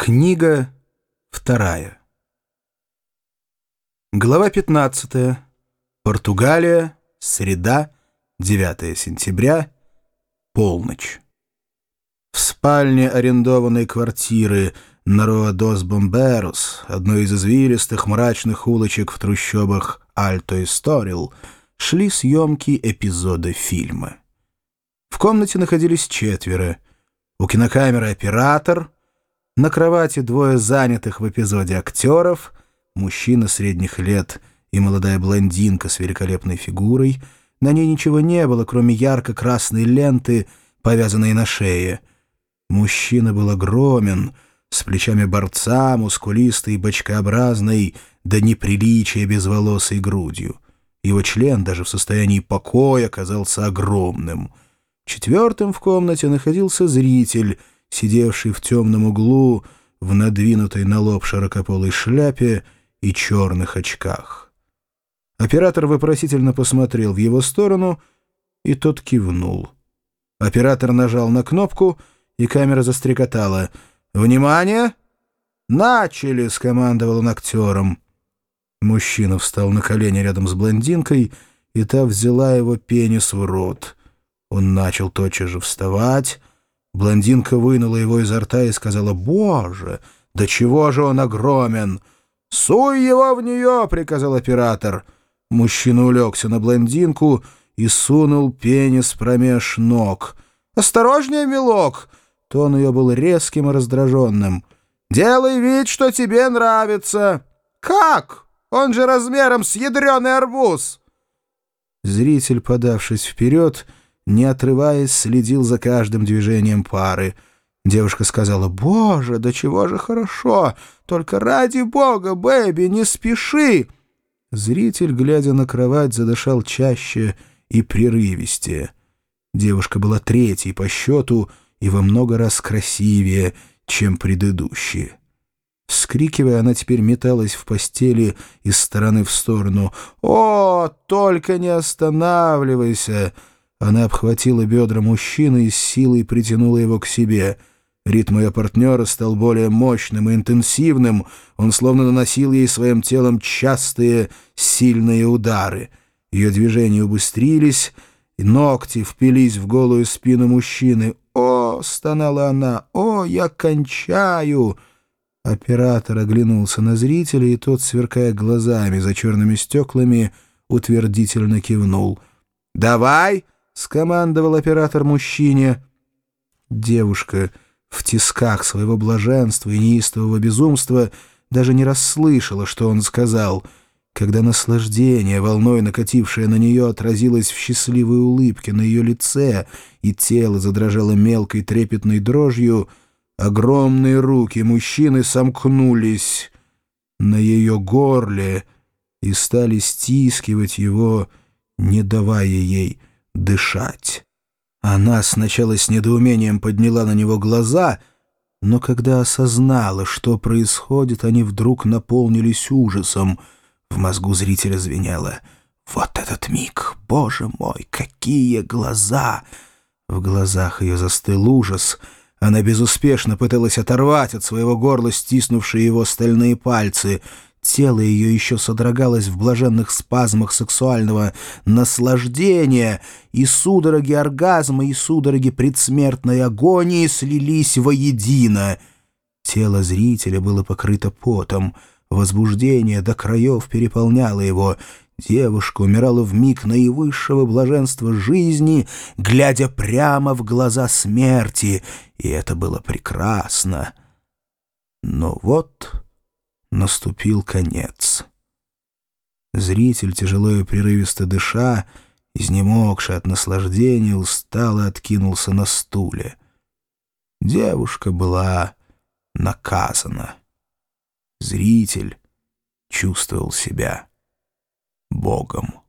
Книга вторая. Глава 15. Португалия. Среда. 9 сентября. Полночь. В спальне арендованной квартиры на Роадос Бомберус, одной из извилистых мрачных улочек в трущобах Альто и шли съемки эпизода фильма. В комнате находились четверо. У кинокамеры оператор — на кровати двое занятых в эпизоде актеров, мужчина средних лет и молодая блондинка с великолепной фигурой. На ней ничего не было, кроме ярко-красной ленты, повязанной на шее. Мужчина был огромен, с плечами борца, мускулистой, бочкообразной, до неприличия безволосой грудью. Его член даже в состоянии покоя казался огромным. Четвертым в комнате находился зритель — сидевший в темном углу в надвинутой на лоб широкополой шляпе и черных очках. Оператор вопросительно посмотрел в его сторону, и тот кивнул. Оператор нажал на кнопку, и камера застрекотала. «Внимание! Начали!» — скомандовал он актером. Мужчина встал на колени рядом с блондинкой, и та взяла его пенис в рот. Он начал тотчас же вставать, Блондинка вынула его изо рта и сказала, «Боже, да чего же он огромен!» «Суй его в нее!» — приказал оператор. Мужчина улегся на блондинку и сунул пенис промеж ног. «Осторожнее, милок!» Тон ее был резким и раздраженным. «Делай вид, что тебе нравится!» «Как? Он же размером с ядреный арбуз!» Зритель, подавшись вперед, — не отрываясь, следил за каждым движением пары. Девушка сказала, «Боже, да чего же хорошо! Только ради бога, Бэби, не спеши!» Зритель, глядя на кровать, задышал чаще и прерывистее. Девушка была третьей по счету и во много раз красивее, чем предыдущие. Вскрикивая, она теперь металась в постели из стороны в сторону. «О, только не останавливайся!» Она обхватила бедра мужчины и с силой притянула его к себе. Ритм ее партнера стал более мощным и интенсивным, он словно наносил ей своим телом частые, сильные удары. Ее движения убыстрились, и ногти впились в голую спину мужчины. «О!» — стонала она. «О, я кончаю!» Оператор оглянулся на зрителя, и тот, сверкая глазами за черными стеклами, утвердительно кивнул. «Давай!» — скомандовал оператор мужчине. Девушка в тисках своего блаженства и неистового безумства даже не расслышала, что он сказал. Когда наслаждение, волной накатившее на нее, отразилось в счастливой улыбке на ее лице, и тело задрожало мелкой трепетной дрожью, огромные руки мужчины сомкнулись на ее горле и стали стискивать его, не давая ей дышать. Она сначала с недоумением подняла на него глаза, но когда осознала, что происходит, они вдруг наполнились ужасом. В мозгу зрителя звенело. «Вот этот миг! Боже мой, какие глаза!» В глазах ее застыл ужас. Она безуспешно пыталась оторвать от своего горла стиснувшие его стальные пальцы — Тело ее еще содрогалось в блаженных спазмах сексуального наслаждения, и судороги оргазма и судороги предсмертной агонии слились воедино. Тело зрителя было покрыто потом, возбуждение до краев переполняло его. Девушка умирала в миг наивысшего блаженства жизни, глядя прямо в глаза смерти, и это было прекрасно. Но вот наступил конец. Зритель, тяжело и прерывисто дыша, изнемогший от наслаждения, устало откинулся на стуле. Девушка была наказана. Зритель чувствовал себя Богом.